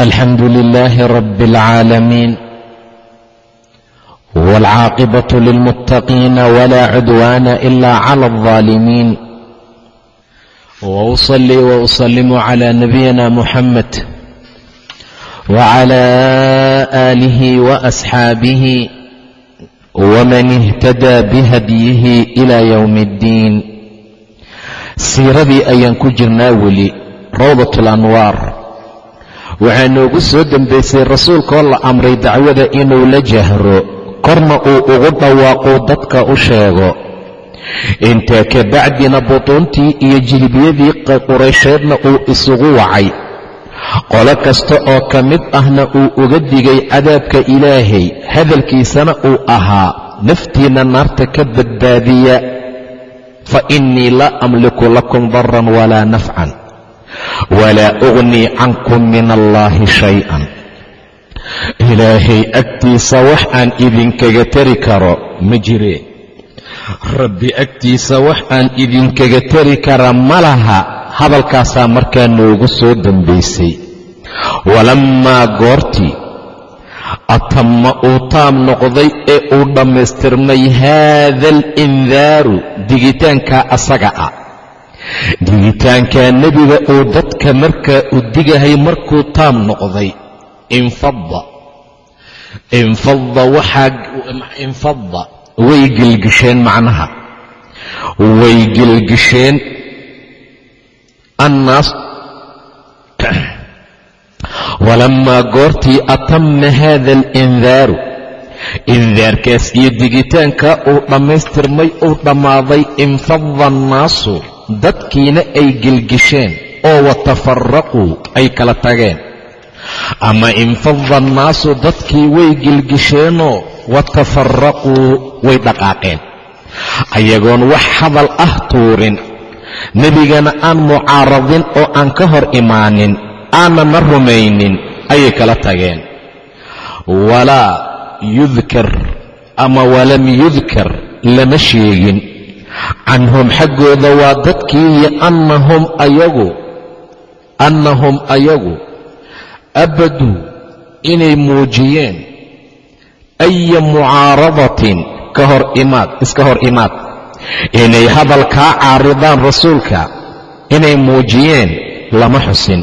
الحمد لله رب العالمين والعاقبة للمتقين ولا عدوان إلا على الظالمين وأصلي وأسلم على نبينا محمد وعلى آله وأصحابه ومن اهتدى بهديه إلى يوم الدين siiradii ayaan ku jirnaa weli rawdat alanwaar waxaa noogu soo dembaysay rasuulkaoo la amray dacwada inuu la jahro. Korna uu ugu dhawaaqo dadka u sheego. Intaa ka bacdina butuuntii iyo jilbiyadii quraysheedna uu isugu wacay. Qolo kasta oo ka mid ahna uu uga digay cadaabka ilaahay hadalkiisana uu ahaa naftiinna naarta ka badbaadiya fa innii laa amliku lakum daran walaa nafcan walaa ugnii cankum min allaahi shay-an ilaahay agtiisa wax aan idinkaga tari karo ma jiree rabbi agtiisa wax aan idinkaga tari kara ma laha hadalkaasaa markaa noogu soo dambaysay walammaa goortii atamma uu taam noqday ee uu dhammaystirmay haada alindaaru digitaankaa asaga ah digitaankaa nebiga uu dadka markaa u digahay markuu taam noqday infada infada waxaa infada way gelgisheen macnaha. Way gelgisheen annaas. Walammaa goortii atamma haada alindaaru indaarkaas iyo digitaankaa uu dhammaystirmay uu dhammaaday infada annaasu dadkiina ay gelgisheen oo watafaraquu ay kala tageen. Ama infada annaasu dadkii way gelgisheenoo watafaraquu way dhaqaaqeen. Ayagoon wax hadal ah tuurin nebigana aan mucaaradin oo aan ka hor imaanin aanana rumaynin ayay kala tageen. Walaa yudkar ama walam yudkar lama sheegin canhum xaggooda waa dadkiiyo annahum ayagu annahum ayagu abaduu inay muujiyeen aya mucaaradatin ka hor imaad iska hor imaad inay hadal kaa caaridaan rasuulka inay muujiyeen lama xusin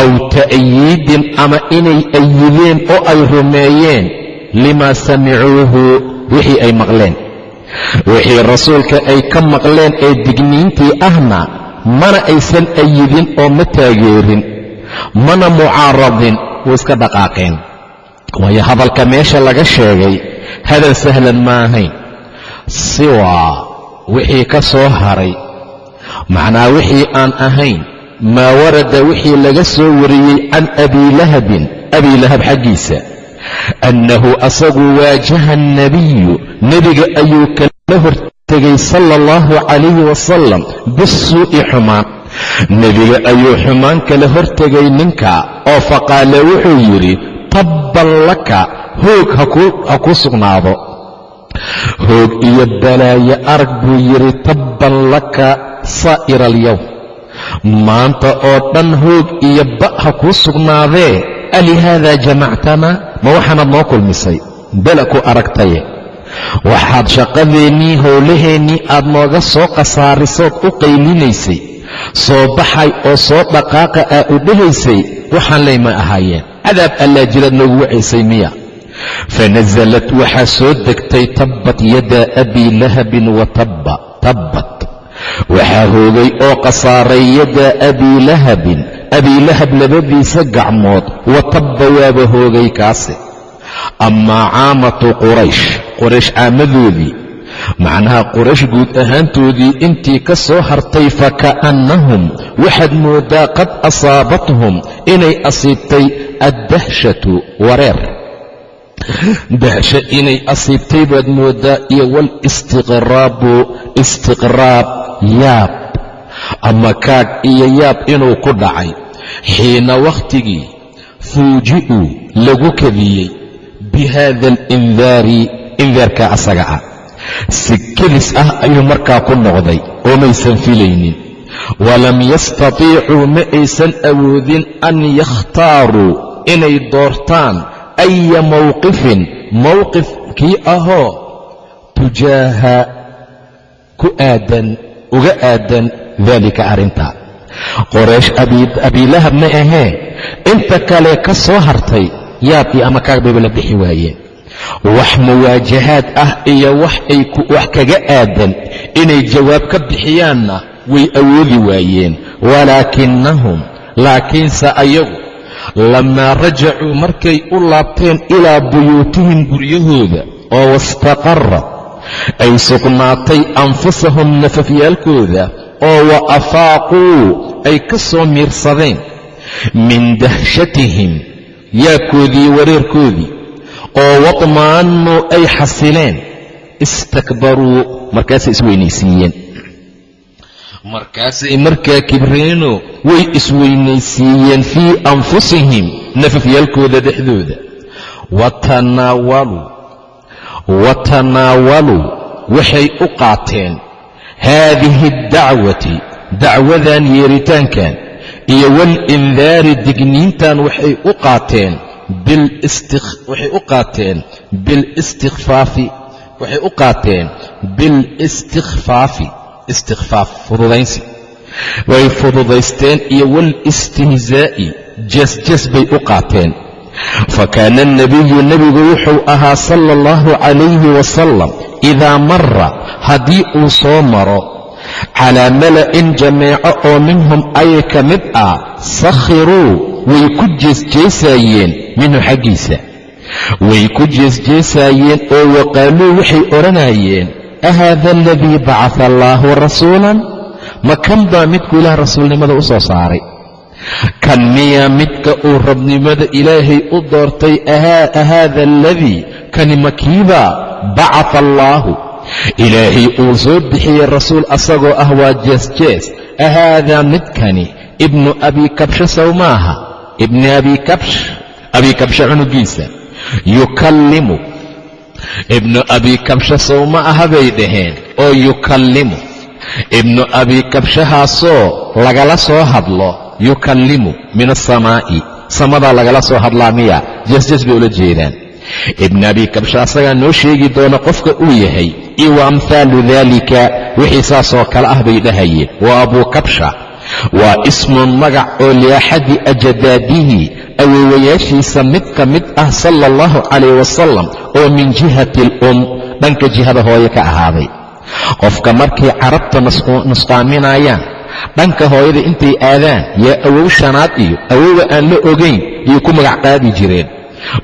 aw ta'yiidin ama inay ayideen oo ay rumeeyeen limaa samicuuhu wixii ay maqleen wixii rasuulka ay ka maqleen ee digniintii ahna mana aysan ayidin oo ma taageerin mana mucaaradin way iska dhaqaaqeen. Waayo hadalka meesha laga sheegay hadal sahlan ma ahayn siwaa wixii ka soo haray. Macnaa wixii aan ahayn maa warada wixii laga soo wariyey can abiilahabin abiilahab xaggiisa annahu asagu waajaha annabiyu nebiga ayuu kala hortegay sala allahu calayhi wasalam bisuu'i xumaan. Nebiga ayuu xumaan kala hortegay ninka oo faqaale wuxuu yidhi tabban laka hoog ha kuu sugnaado. Hoog iyo balaayo arag buu yidhi tabban laka saa'ira alyowm maanta oo dhan hoog iyo ba ha kuu sugnaadee alihaadaa jamactana? Ma waxaanaad noo kulmisay. Bela ku aragtaye waxaad shaqadeennii howlaheennii aad nooga soo khasaarisood u qaylinaysay soo baxay oo soo dhaqaaqa aa u dhehaysay waxaan ley ma ahaayeen. Cadaab allaa jilaad noogu wacaysay miya. Fanasalat waxaa soo degtay tabbat yada abii lahabin wa tabba tabbat. Waxaa hoogay oo khasaaray yada abii lahabin. Abii lahab labadiisa gacmood wa tabba waaba hoogay kaase amaa caamatu quraysh qoraysh caamadoodii macnaha quraysh guud ahaantoodii intii ka soo hartay faka'annahum waxaad mooddaa qad asaabathum inay asiibtay addahshatu wareer. Dahsho inay asiibtay baad mooddaa iyo walistiqraabu istiqraab yaab. Ama kaag iyo yaab inuu ku dhacay. Xiina wakhtigii fuuji'uu lagu kadiyey bi haada alindaari indaarkaa asaga ah si kedis ah ayuu markaa ku noqday oo maysan filaynin walam yastatiicuu ma aysan awoodin an yakhtaaruu inay doortaan aya mowqifin mowqif kii ahoo tujaaha ku aadan uga aadan daalika arrintaa qoraysh abiilahab ma ahee inta kale ka soo hartay yaabkii ama kaag bayba la bixi waayeen wax muwaajahaad ah iyo wax ay wax kaga aadan inay jawaab ka bixiyaanna way awoodi waayeen. Walaakinahum laakiinse ayagu lammaa rajacuu markay u laabteen ilaa buyuutihim guryahooda oo wastaqarrat ay sugnaatay anfusahum nafafyaalkooda oo wa afaaquu ay ka soo miirsadeen. Min dahshatihim yaabkoodii wareerkoodii oo wadmaannuu ay xasileen istakbaruu markaasay isweynaysiiyeen. Markaasay markaa kibreeno way isweynaysiiyeen fii anfusihim nafafyaalkooda dhexdooda. Watanaawaluu waxay u qaateen haadihi addacwati dacwadan yeeritaankan iyo walindaari digniintan waxay u qaateen waxay u qaateen bilistikfaafi waxay u qaateen bilistikfaafi istikfaaf fududaynsi. Way fududaysteen iyo waalistihzaa'i jasjas bay u qaateen. Fa kaana alnebiyu nebigu wuxuu ahaa sala allahu calayhi wasalam idaa mara haddii uu soo maro calaa mala'in jameeco oo minhum ay ka mid ah sakhiruu way ku jeesjeesaayeen minhu xaggiisa. Way ku jeesjeesaayeen oo waqaaluu waxay odhanayeen ahaada aladii bacaa allaahu rasuulan? Ma kan baa midku ilaah rasuulnimada u soo saaray? Kan miyaa midka uu rabnimada ilaahay u doortay ahaada aladii kani makiibaa bacaa allaahu ilaahay uu soo bixiyey rasuul asagoo ah waa jeesjees ahaadaa midkani ibnu abi kabsha sow maaha ibni abi kabsh abi kabsha cunugiisa. Yukallimu. Ibnu abi kabsha sow ma aha bay dhaheen? Oo yukallimu. Ibnu abi kabshahaasoo lagala soo hadlo yukallimu min asamaa'i samadaa lagala soo hadlaa miya jeesjees bay ula jeedaan ibn abi kabsha asagaa noo sheegi doona qofka uu yahay iyo wa amhaalu daalika wixii saasoo kale ah bay dhahayeen. Waa abuu kabsha waa ismun magac oo liaxadi ajadaadihi awoowayaashiisa mid ka mid ah sala allahu calayh wasalam oo min jihati alum dhanka jihada hooye ka ahaaday. Qofka markay carabta nusqaaminayaan dhanka hooyada intay aadaan yaa awow shanaad iyo awowa aan la ogayn ayay ku magac qaadi jireen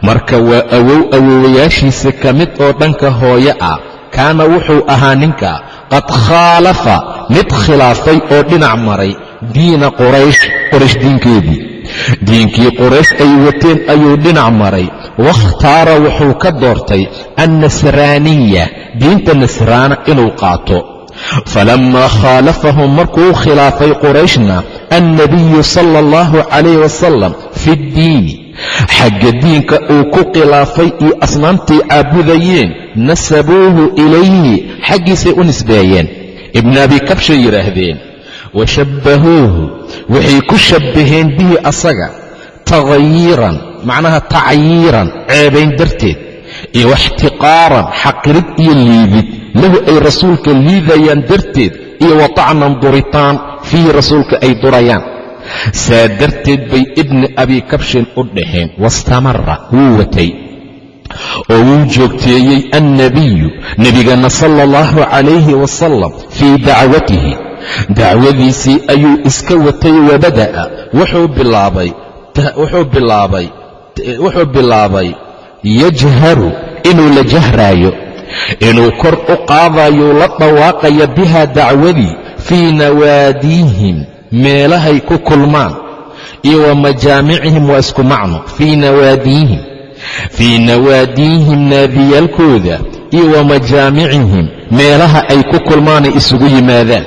marka waa awow awowayaashiisa ka mid oo dhanka hooye ah kaana wuxuu ahaa ninka qad khaalafa mid khilaafay oo dhinac maray diina quraysh qoraysh diinkeedii. Diinkii quraysh ay wateen ayuu dhinac maray. Wakhtaara wuxuu ka doortay annasraaniya diinta nasraana inuu qaato. Falammaa khaalafahum markuu khilaafay qurayshna annabiyu sala allahu calayh wasalam fi ddiini xagga diinka uu ku khilaafay iyo asnaamtay caabudayeen nasabuuhu ilayhi xaggiisay u nisbeeyeen. Ibn abi kabshay yidhaahdeen wa shabbahuuhu waxay ku shabbaheen bihi asaga taghayiiran macnaha tacyiiran ceebayn darteed iyo waxtiqaaran xaqirid iyo liidid lahu ay rasuulka liidayaan darteed iyo wa tacnan duritaan fiihi rasuulka ay durayaan saa darteed bay ibni abi kabshin u dhaheen wastamara wuu watay. Oo wuu joogteeyey annabiyu nebigana sala allahu calayhi wasalam fii dacwatihi. Dacwadiisii ayuu iska watay wabada'a wuxuu bilaabay yajharu inuu la jahraayo. Inuu kor u qaadayo la dhawaaqaya biha dacwadii fii nawaadiihim meelahay ku kulmaan iyo wa majaamicihim waa isku macno fii nawaadiihim fii nawaadiihim naadiyaalkooda iyo wa majaamicihim meelaha ay ku kulmaanay isugu yimaadaan.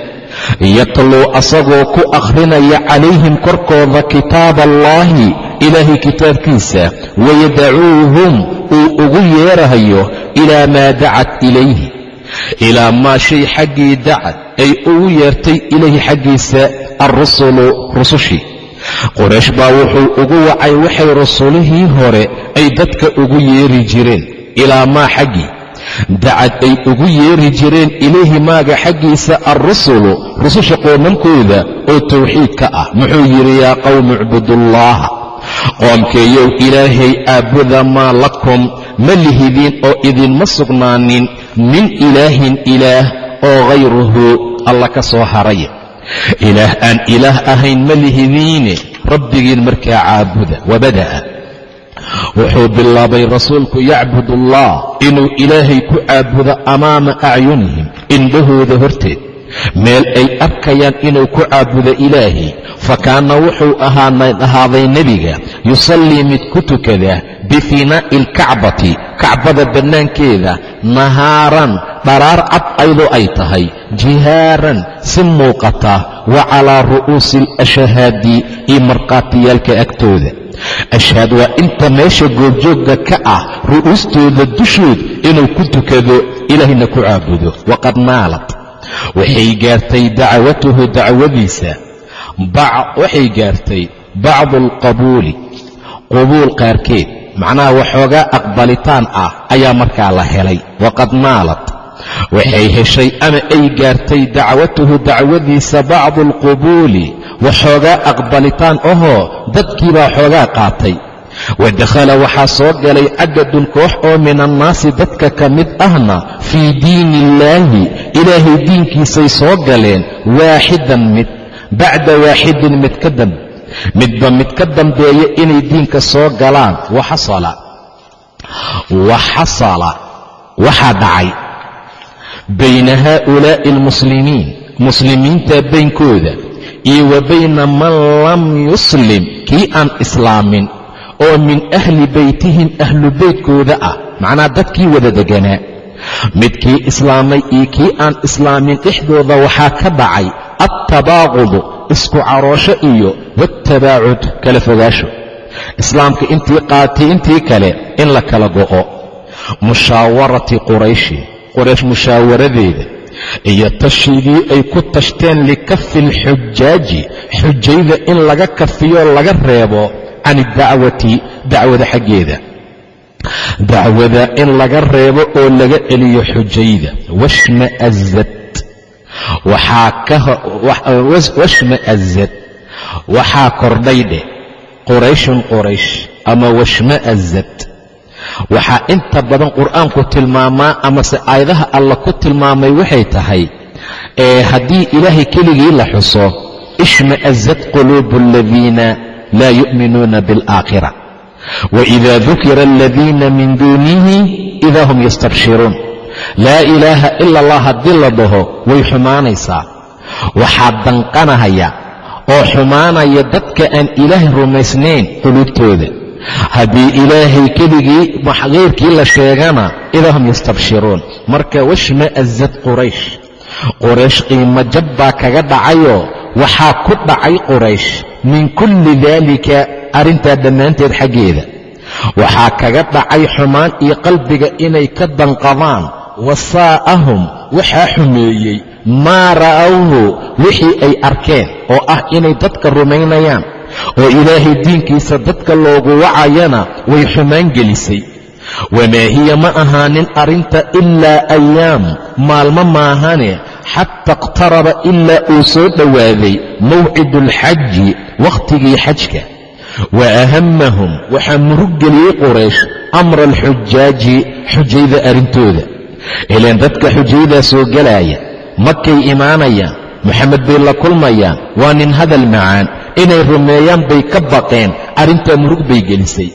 Yatluu asagoo ku akhrinaya calayhim korkooda kitaab allaahi ilaahay kitaabkiisa wayadacuuhum uu ugu yeerahayo ilaa maa dacat ilayhi ilaa maa shay xaggii dacad ay ugu yeertay ilayhi xaggiisa alrusulu rusushii qoraysh baa wuxuu ugu wacay waxay rusulihii hore ay dadka ugu yeeri jireen ilaa maa xaggii dacad ay ugu yeeri jireen ilayhi maaga xaggiisa alrusulu rususha qoomankooda oo tawxiidka ah muxuu yidhi yaa qowmi icbudullaaha qoomkeeyow ilaahay aabuda maa lakum ma lihidiin oo idinma sugnaanin min ilaahin ilaah oo hayruhu alla ka soo haray ilaah aan ilaah ahayn ma lihidiine rabbigiin markaa caabuda wabada'a wuxuu bilaabay rasuulku yacbud allah inuu ilaahay ku caabudo amaama acyunihim indhahooda horteed. Meel ay arkayaan inuu ku caabudo ilaahay. Fa kaana wuxuu ahaaday nebiga yusallii mid ku tukada bifinaa'i alkacbati kacbada bannaankeeda nahaaran dharaar cad aydoo ay tahay jihaaran si muuqata wa calaa ru'uusi alashahaadi iyo markhaatiyaalka agtooda. Ashhaad waa inta meesha goobjoogga ka ah ru'uustooda dushood inuu ku tukado ilaahayna ku caabudo. Waqad naalad waxay gaartay dacwatuhu dacwadiisa. Waxay gaartay bacdu alqabuuli qubuul qaarkeed macnaha waxoogaa aqbalitaan ah ayaa markaa la helay. Waqad naalad waxay heshay ama ay gaartay dacwatuhu dacwadiisa bacdu alqubuuli waxoogaa aqbalitaan ahoo dadkiibaa xoogaa qaatay. Wa dakhala waxaa soo galay cadadun koox oo min annaasi dadka ka mid ahna fii diini illaahi ilaahay diinkiisay soo galeen waaxidan mid bacda waaxidin mid ka damb midba mid ka dambeeya inay diinka soo galaan waxasala waxasala waxaa dhacay bayna haa'ulaa'i almuslimiin muslimiinta baynkooda iyo wa bayna man lam yuslim kii aan islaamin oo min ahli beytihim ahlu beytkooda ah macnaa dadkii wada deganaa midkii islaamay iyo kii aan islaamin dhexdooda waxaa ka dhacay altabaaqudu isku caroosho iyo waatabaacud kala fogaasho. Islaamka intii qaatay intii kale in la kala go'o. Mushaawarati qurayshi quraysh mushaawaradeeda iyo tashigii ay ku tashteen likafi alxujaaji xujayda in laga kafiyo laga reebo can iddacwati dacwada xaggeeda. Dacwada in laga reebo oo laga celiyo xujayda. Washma'azad washma'azad waxaa kordhay qurayshun quraysh ama washma'azad waxaa inta badan qur'aanku tilmaamaa amase aayadaha alla ku tilmaamay waxay tahay ee haddii ilaahay keligii la xuso ishma'azad quluubu aladiina laa yu'minuuna biاlaakhira waإida dukira aladiina min duunihi ida hum yastabshiruun. Laa ilaaha ila allah haddii la dhaho way xumaanaysaa. Waxaa danqanahaya oo xumaanaya dadka aan ilaahay rumaysnayn quluubtooda haddii ilaahay keligii keyrkii la sheegana idaa hum yastabshiruun. Marka washma'azad quraysh. Quraysh qiimo jab baa kaga dhacayoo waxaa ku dhacay quraysh. Min kulli daalika arrintaa dhammaanteed xaggeeda. Waxaa kaga dhacay xumaan iyo qalbiga inay ka danqadaan. Wasaa'ahum waxaa xumeeyey. Maa ra'awhu wixii ay arkeen oo ah inay dadka rumaynayaan oo ilaahay diinkiisa dadka loogu wacayana way xumaan gelisay. Wamaa hiya ma ahaanin arrinta ilaa ayaam maalmo maahane xata iqtaraba ilaa uu soo dhowaaday mawcidu alxaji wakhtigii xajka. Wa ahamahum waxaa murug geliyey quraysh amra alxujaaji xujayda arrintooda. Ilaan dadka xujaydaa soo gelaaya makay imaanayaan moxamed bay la kulmayaan waa nin hadal macaan inay rumeeyaan bay ka baqeen arrintaa murug bay gelisay.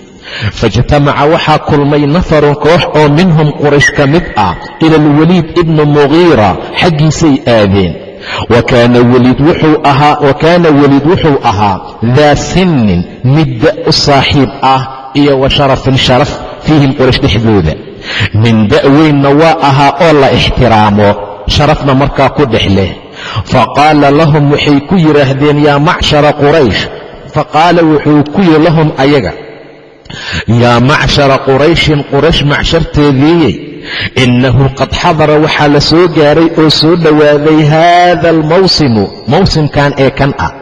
Faijtamaca waxaa kulmay nafarun koox oo minhum quraysh ka mid ah ila alwaliid ibnu mugiira xaggiisay aadeen. Wa kaana weliid wuxuu ahaa daa sinnin midda u saaxiib ah iyo wa sharafin sharaf fiihim quraysh dhexdooda. Nin da'weynna waa ahaa oo la ixtiraamo sharafna markaa ku dhex leh faqaala lahum waxay ku yidhaahdeen yaa macshara quraysh faqaala wuxuu ku yidhi lahum ayaga yaa macshara qurayshin quraysh macsharteediiyey innahu qad xadara waxaa la soo gaaray oo soo dhowaaday haada almawsimu mawsimkan ee kan ah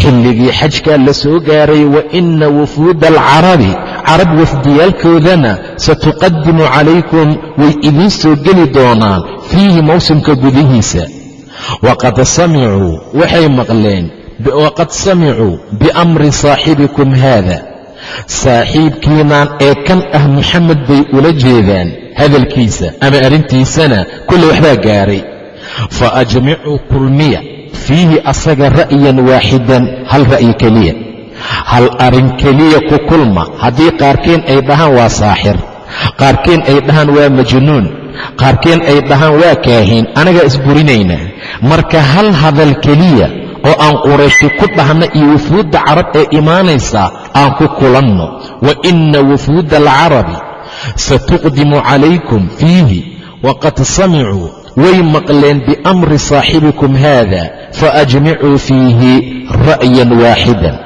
xilligii xajkaa la soo gaaray wa inna wufuuda alcarabi carab wafdiyaalkoodana satuqadimu calaykum way idiin soo geli doonaan fiihi mawsimka gudihiisa waqad samicuu waxay maqleen waqad samicuu biamri saaxibikum haada saaxiibkiinaan ee kan ah moxamed bay ula jeedaan hadalkiisa ama arrintiisana kulle waxbaa gaaray fa ajmicuu kulmiya fiihi asaga ra'yan waaxidan hal ra'yi keliya hal arrin keliya ku kulma haddii qaarkeen ay dhahaan waa saaxir qaarkeen ay dhahaan waa majnuun qaarkeen ay dhahaan waa kaahin anagaa isburinayna marka hal hadal keliya oo aan qurayshi ku dhahna iyo wufuudda carab ee imaanaysaa aan ku kulanno. Wa inna wufuuda alcarabi satuqdimu calaykum fiihi waqad samicuu way maqleen biamri saaxibikum haada faajmicuu fiihi ra'yan waaxidan.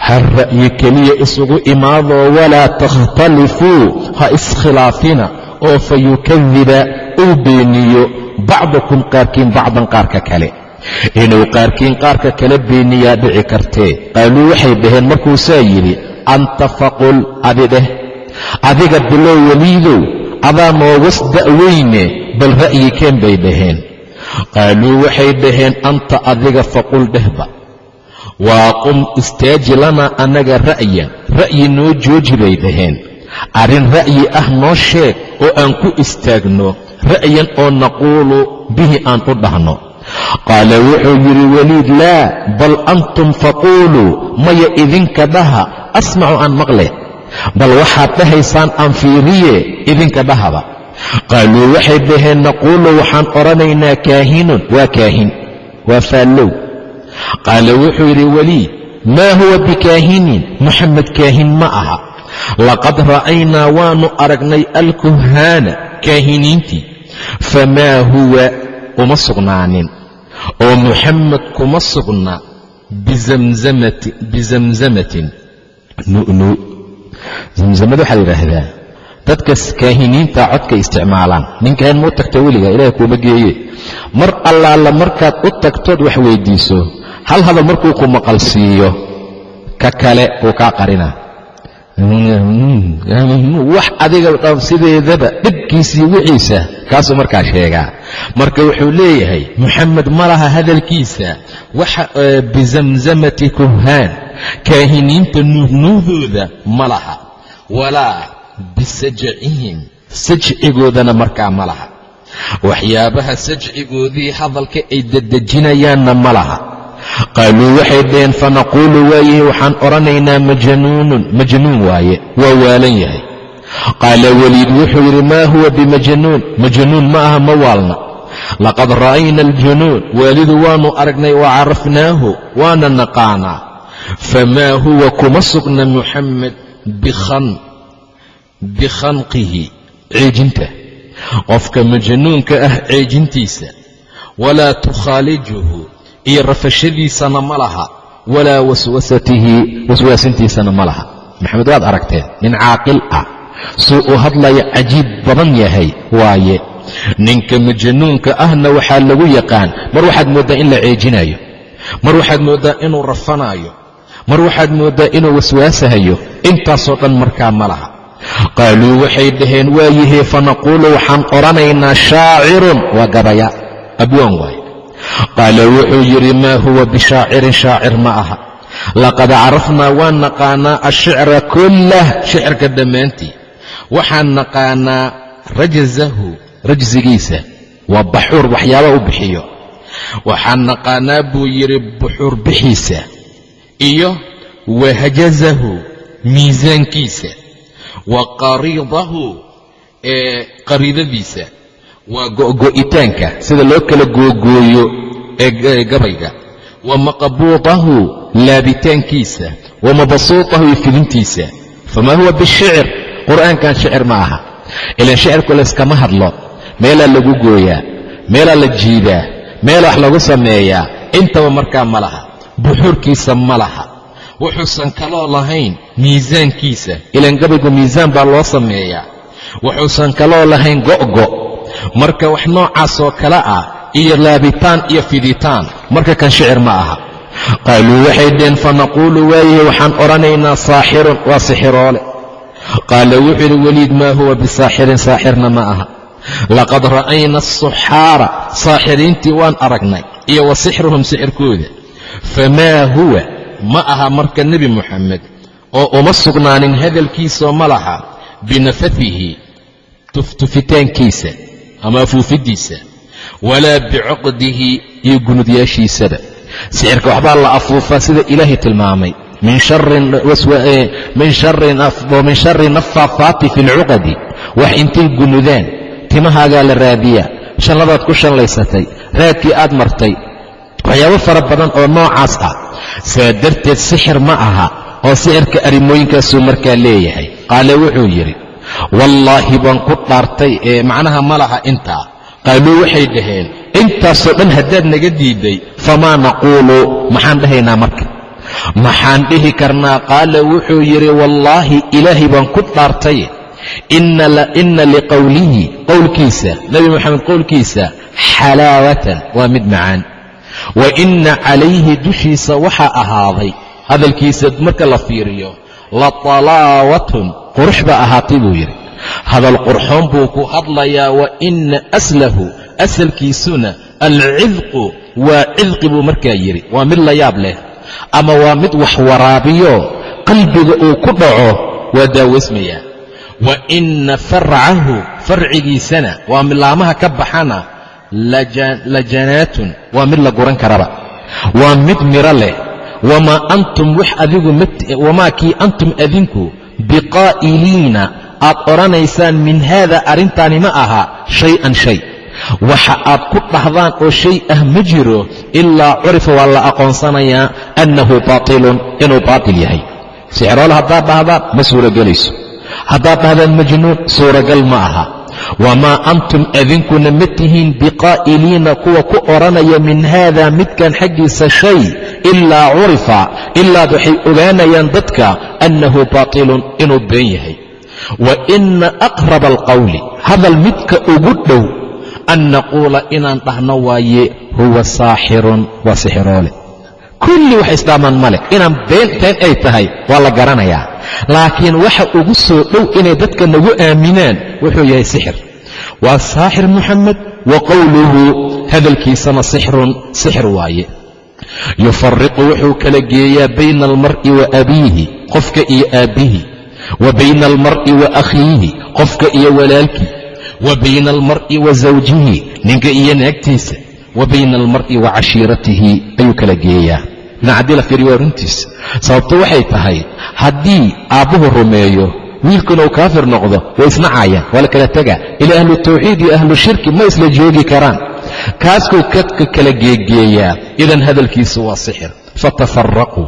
Hal ra'yi keliya isugu imaadoo walaa takhtalifuu ha iskhilaafina oo fa yukadiba uu beeniyo bacdakum qaarkiin bacdan qaarka kale. Inuu qaarkiin qaarka kale beeniyaa dhici kartee qaaluu waxay dhaheen markuusaa yidhi anta faqul adi dheh. Adiga bilow weliidow adaa noogas da'weyne bal ra'yi keen bay dhaheen. Qaaluu waxay dhaheen anta adiga faqul dhehba waa qum istaaji lanaa annaga ra'yan ra'yi noo jooji bay dhaheen. Arrin ra'yi ah noo sheeg oo aan ku istaagno ra'yan oo naquulu bihi aan u dhahno. Qaala wuxuu yidhi weliid laa bal antum faquuluu maya idinka dhaha asmacu aan maqle. Bal waxaad dhahaysaan aan fiiriye idinka dhahaba. Qaaluu waxay dhaheen naquulu waxaan odhanaynaa kaahinun. Waa kaahin. Waa faallow. Qaala wuxuu yidhi weliid maa huwa bikaahinin? Moxamed kaahin ma aha. Laqad ra'aynaa waannu aragnay alkuhaana kaahiniintii famaa huwa uma sugnaanin oo muxamed kuma sugna bizamzamatin nu'nu zamzamad waxaa la yidhaahdaa dadka kaahiniinta codka isticmaalaan ninkaan muu tagta weliga ilaah kuuma geeye mar allaala markaad u tagtood wax weyddiiso hal hadal markuu ku maqal siiyo ka kale wuu kaa qarinaa wax adiga sideedaba dhibkiisii wixiisa kaasuu markaa sheegaa. Marka wuxuu leeyahay moxamed ma laha hadalkiisa. Waxa bizamzamati kuhaan kaahiniinta nuuhnuuhdooda ma laha. Walaa bisajcihim sajcigoodana markaa ma laha. Waxyaabaha sajcigoodii hadalka ay dedejinayaanna ma laha qaaluu waxay dhaheen fanaquulu waayihi waxaan odhanaynaa majnuunun. Majnuun waaye waa waalan yahay. Qaala weliid wuxuu yidhi maa huwa bimajnuun? Majnuun ma aha ma waalna. Laqad ra'ayna aljunuun. Waalidu waannu aragnay wa carafnaahu waana naqaanaa. Famaa huwa kuma sugna muxamed bikhanqihi ceejinta. Qofka majnuunka ah ceejintiisa. Walaa tukhaalijuhu iyo rafashadiisana ma laha. Walaa waswasatihi waswaasintiisana ma laha. Maxamed waad aragteen nin caaqil ah. Suu u hadlaya cajiib badan yahay waaye. Ninka majnuunka ahna waxaa lagu yaqaan mar waxaad mooddaa in la ceejinayo mar waxaad mooddaa inuu rafanaayo. Mar waxaad mooddaa inuu waswaasahayo. Intaasoo dhan markaa ma laha. Qaaluu waxay dhaheen waayihee fanaquulu waxaan odhanaynaa shaacirun. Waa gabaya abwaan waaye qaala wuxuu yidhi maa huwa bishaacirin shaacir ma aha laqad carafnaa waan naqaanaa ashicra kullah shicirka dhammaantii waxaan naqaanaa rajzahu rajsigiisa waa baxuur waxyaaba u bixiyo waxaan naqaanaa buu yidhi buxuur bixiisa iyo wahajazahu miisaankiisa wa qariidahu ee qariidadiisa waa go'go'itaanka sida loo kala googooyo ee gabayga. Wa maqbuudahu laabitaankiisa. Wa mabasuutahu iyo fidintiisa famaa huwa bishicr qur'aankan shicir ma aha. Ilan shicirku layskama hadlo. Meelaa lagu gooyaa meelaa la jiidaa meel wax lagu sameeyaa intaba markaa ma laha. Buxuurkiisa ma laha. Wuxuusan kaloo lahayn miisaankiisa. Ilan gabaygu miisaan baa loo sameeyaa wuxuusan kaloo lahayn go'go' marka wax noocaasoo kale ah iyo laabitaan iyo fiditaan marka kan shicir ma aha. Qaaluu waxay dheen fanaquulu waayahe waxaan odhanaynaa saaxirun waa sixiroole. Qaala wuxuu yidhi weliid maa huwa bisaaxirin saaxirna ma aha. Laqad ra'ayna asuxaara saaxiriintii waan aragnay iyo wa sixruhum sixirkooda. Famaa huwa ma aha marka nebi muxamed oo uma sugnaanin hadalkiisoo ma laha binafafihi tuftufitaankiisa ama afuufiddiisa walaa bicuqdihi iyo gunudyaashiisaba sixirka waxbaa la afuufaa sida ilaahay tilmaamay. Min shari nafaafaati fi lcuqadi wax intay gunudaan timahaagaa la raadiyaa. Shanladaad ku shanlaysatay raadkii aad martay waxyaabo fara badan oo noocaas ah. Saa darteed sixir ma aha oo sixirka arrimooyinkaasuu markaa leeyahay. Qaale wuxuu yidhi wallaahi baan ku dhaartay ee macnaha ma laha intaa qaaluu waxay dhaheen intaasoo dhan haddaad naga diidday famaa naquulu maxaan dhahaynaa marka? Maxaan dhihi karnaa? Qaala wuxuu yidhi wallaahi ilaahay baan ku dhaartay. Inna liqowlihi qowlkiisa nebi moxamed qowlkiisa xalaawatan waa mid macaan. Wa inna calayhi dushiisa waxaa ahaaday hadalkiisa marka la fiiriyo la talaawatun qurux baa ahaatay buu yidhi. Hadal qurxoon buu ku hadlayaa wa inna aslahu asalkiisuna alcidqu waa cidqi buu markaa yidhi. Waa mid la yaab leh ama waa mid wax waraabiyo qalbiga uu ku dhaco waa daawaysmayaa wa inna farcahu farcigiisana waa milaamaha ka baxana lajanaatun waa mid la guran karaba. Waa mid miro leh. Wamaa antum wax adigu wamaa kii antum adinku biqaa'iliina. Aad odhanaysaan min haada arrintaani ma aha shay-an shay. Waxa aad ku dhahdaan oo shay ah ma jiro ilaa curifa waa la aqoonsanayaa annahu baatilun inuu baatil yahay. Sixroole haddaad dhahdaan ma suuragelayso. Haddaad dhahdaan majnuun suuragal ma aha. Wamaa antum adinkuna ma tihiin biqaa'iliina kuwa ku odhanaya min haada midkan xaggiisa shay ilaa curifa ilaad waxay ogaanayaan dadka annahu baatilun inuu been yahay wa ina aqraba alqawli hadal midka ugu dhow an naquula inaan dhahno waaye huwa saaxirun waa sixiroole kulli wax isdhaamaan ma leh inaan beenteen ay tahay waa la garanayaa laakiin waxa ugu soo dhow inay dadka nagu aaminaan wuxuu yahay sixir waa saaxir muxamed wa qowluhu hadalkiisana sixrun sixir waaye yufariqu wuxuu kala geeyaa bayna almar'i wa abiihi qofka iyo aabbihi wa bayna almar'i wa akhiihi qofka iyo walaalkii wa bayna almar'i wa zawjihi ninka iyo naagtiisa wa bayna almar'i wa cashiiratihi ayuu kala geeyaa ibn cabdi la fiiriyo waa runtiisa sababto waxay tahay haddii aabbuhu rumeeyo wiilkuna uu kaafir noqdo way isnacaayaan waa la kala tegaa ila ahlu tawxiid iyo ahlu shirki ma isla joogi karaan kaaskuu kadka kala geegeeyaa idan hadalkiisu waa sixir. Fatafaraquu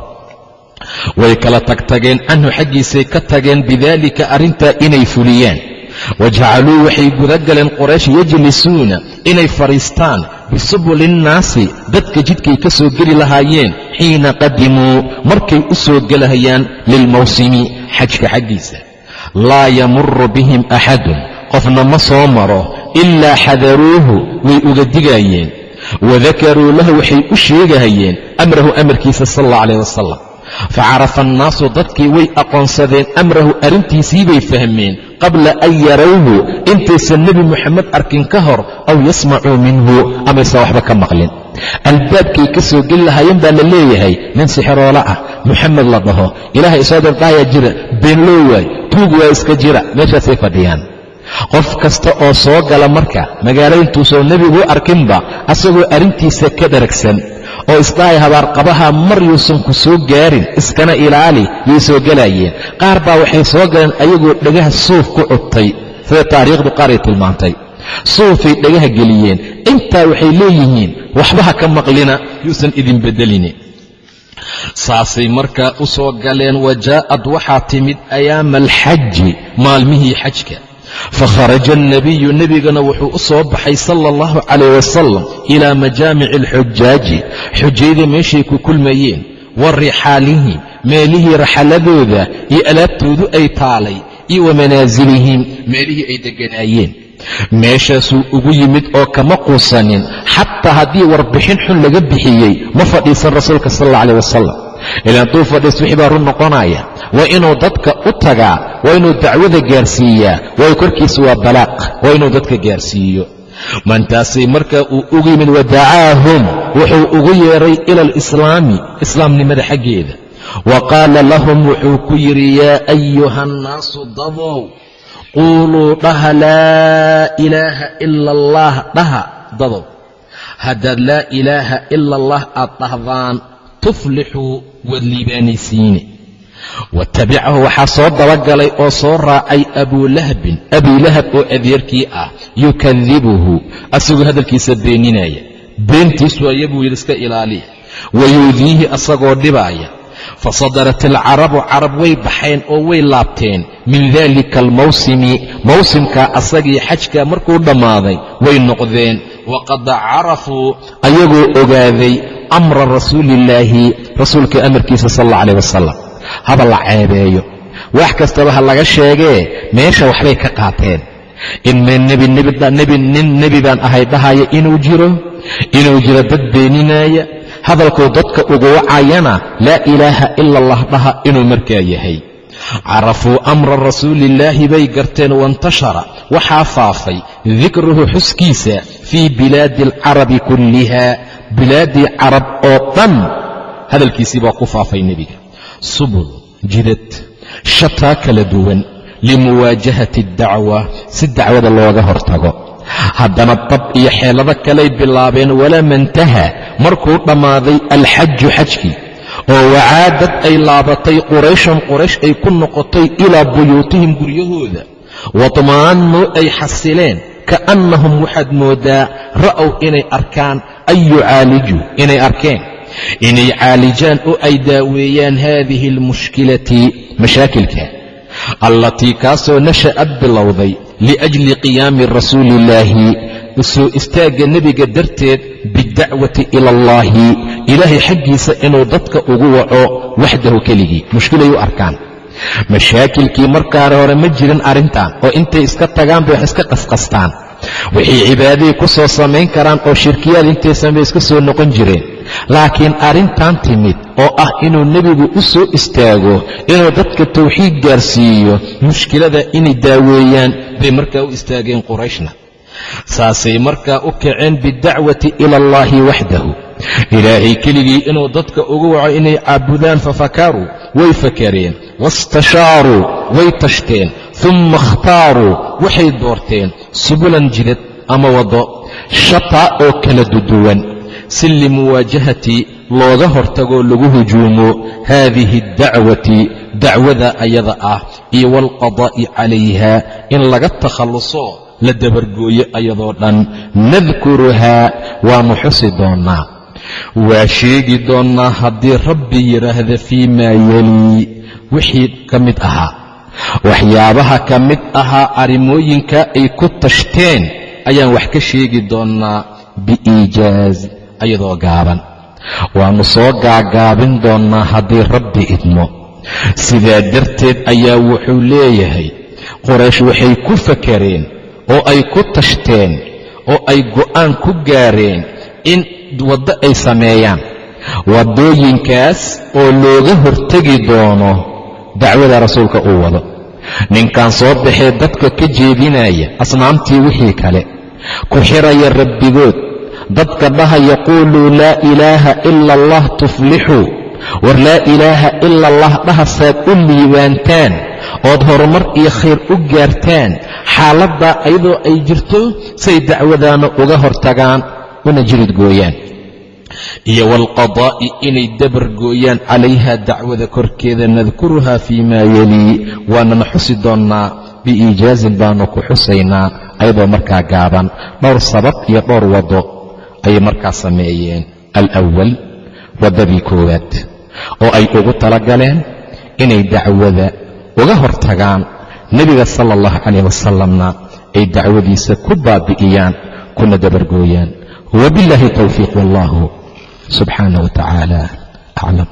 way kala tagtageen canhu xaggiisay ka tageen bidaalika arrintaa inay fuliyaan wajacaluu waxay gudagaleen qoraysh yajlisuuna inay fadhiistaan. Bisubuli innaasi dadka jidkay ka soo geli lahaayeen xiina qadimuu markay u soo gelahayaan lilmawsimi xajka xaggiisa. Laa yamuru bihim axadun qofna ma soo maro ilaa xadaruuhu way uga digaayeen. Wadakaruu lahu waxay u sheegahayeen amrahu amarkiisa sal allah calayh wasalam facarafa annaasu dadkii way aqoonsadeen amrahu arrintiisii bay fahmeen. Qabla an yarawhu intaysan nebi moxamed arkin ka hor aw yasmacuu minhu amaysan waxba ka maqlin. Albaabkay ka soo geli lahaayeen baa la leeyahay nin sixiroola ah moxamed la dhaho. Ilaahay isoo dardhaaya jira beenloo waay tuug waa iska jira meeshaasay fadhiyaan qof kasta oo soo gala marka magaalo intuusoo nebigu arkinba asagoo arrintiisa ka dharagsan oo isdhahay habaarqabaha mar yuusan ku soo gaarin iskana ilaali yay soo gelaayeen qaar baa waxay soo galeen ayagoo dhagaha suuf ku cubtay. Sida taariikhdu qaar ay tilmaantay? Suufay dhagaha geliyeen. Intaa waxay leeyihiin waxba ha ka maqlina yuusan idin beddelini saasay markaa u soo galeen wajaa'ad waxaa timid ayaama alxaji maalmihii xajka fakharaja alnabiyu nebigana wuxuu u soo baxay sala allahu calayh wasalam ilaa majaamici alxujaaji xujayda meeshay ku kulmayeen wa rixaalihim meelihii raxaladooda iyo alaabtoodu ay taalay iyo wa manaasilihim meelihii ay degganaayeen meeshaasuu ugu yimid oo kama quusanin xataa haddii warbixin xun laga bixiyey ma fadhiisan rasuulka sal alla aleh wasalam ilaan hadduu fadhiis baa run noqonaya. Waa inuu dadka u tagaa waa inuu dacwada gaarsiiyaa waayo korkiisa waa balaaq waa inuu dadka gaarsiiyo. Mantaasay markaa uu ugu yimid wadacaahum wuxuu ugu yeedhay ila alislaami islaamnimada xaggeeda. Wa qaala lahum wuxuu ku yidhi yaa ayuha annaasu dadow quuluu dhaha laa ilaaha ila allah dhaha dadow haddaad laa ilaaha ila allah aad dhahdaan tuflixuu waad liibaanaysiine watabicahu waxaa soo dabagalay oo soo raacay abuulahabin abiilahab oo adeerkii ah yukadibuhu asagoo hadalkiisa beeninaya. Beentiisu aya buu iska ilaaliya. Wayuudiihi asagoo dhibaaya. Fasadarat alcarabu carab way baxeen oo way laabteen. Min dalika almawsimi mawsimkaa asagii xajka markuu dhammaaday way noqdeen. Waqad carafuu ayagoo ogaaday amra rasuuliillaahi rasuulka amarkiisa sal alla alayh wasalam haba la ceebeeyo. Wax kastaba ha laga sheegee meesha waxbay ka qaateen. In nin nebi baan ahay dhahaya inuu jiro inuu jiro dad beeninaaya hadalkuu dadka ugu wacayana laa ilaaha ila allah dhaha inuu markaa yahay. Carafuu amra rasuuliillaahi bay garteen waintashara waxaa faafay dikruhu xuskiisa fii bilaadi alcarabi kulliha bilaaddii carab oo dhan hadalkiisii baa ku faafay nebiga. Subul jidad shataa kala duwan limuwaajahati addacwa si dacwada looga hortago. Haddana dab iyo xeelado kalay bilaabeen walama intaha markuu dhammaaday alxaju xajkii oo wacaadad ay laabatay qurayshun quraysh ay ku noqotay ilaa buyuutihim guryahooda. Wadmaannuu ay xasileen kaannahum waxaad mooddaa ra'ow inay arkaan an yucaalijuu inay arkeen inay caalijaan oo ay daaweeyaan haadihi almushkilati mashaakilka. Allatii kaasoo nasha'ad bilowday liajli qiyaami rasuuliillaahi u soo istaagga nebiga darteed biddacwati ila allaahi ilaahay xaggiisa inuu dadka ugu waco waxdahu keligii. Mushkilay u arkaan. Mashaakilkii markaare hore ma jirin arrintan oo intay iska tagaan bay wax iska qasqastaan. Waxay cibaadadii ku soo samayn karaan oo shirkiyaad intay samey iska soo noqon jireen laakiin arrintan timid oo ah inuu nebigu u soo istaago inuu dadka tawxiid gaarsiiyo mushkilada inay daaweeyaan bay markaa u istaageen qurayshna. Saasay markaa u kaceen biddacwati ila allaahi waxdahu. Ilaahay keligii inuu dadka ugu waco inay caabudaan fafakaruu way fakareen waistashaaruu way tashteen umma ikhtaaruu waxay doorteen subulan jidad ama waddo shataa oo kala duduwan si limuwaajahati looga hortagoo lagu hujuumo haadihi addacwati dacwada ayada ah iyo waalqadaa'i calayha in laga takhalluso la dabargooyo ayadoo dhan. Nadkuruhaa waannu xusi doonnaa waa sheegi doonnaa haddii rabbi yidhaahda fii maa yelii wixii ka mid ahaa waxyaabaha ka mid ahaa arrimooyinka ay ku tashteen ayaan wax ka sheegi doonnaa biiijaaz ayadoo gaaban. Waannu soo gaagaabin doonnaa haddii rabbi idmo. Sidaa darteed ayaa wuxuu leeyahay qoraysh waxay ku fakareen oo ay ku tashteen oo ay go'aan ku gaareen in waddo ay sameeyaan. Waddooyinkaas oo looga hortegi doono dacwada rasuulka uu wado. Ninkan soo baxee dadka ka jeedinaya asnaamtii wixii kale. Ku xiraya rabbigood dadka dhahaya quuluu laa ilaaha ila allah tuflixuu war laa ilaaha ila allah dhahasaad u liibaantaan. Ood horumar iyo khayr u gaartaan. Xaaladdaa ayadoo ay jirto say dacwadaana uga hortagaan una jirid gooyaan. Iyo waalqadaa'i inay dabar gooyaan calayha dacwada korkeeda nadkuruhaa fii maa yelii waanana xusi doonnaa biiijaazin baanu ku xusaynaa ayadoo markaa gaaban. Dhowr sabab iyo dhowr waddo ayay markaa sameeyeen. Alawal waddadii koowaad oo ay ugu talagaleen inay dacwada uga hortagaan nebiga sala allahu calayh wasalamna ay dacwadiisa ku baabi'iyaan kuna dabargooyaan. Wabiاllahi towfiiq wallahu subxaanah wa tacaala aclam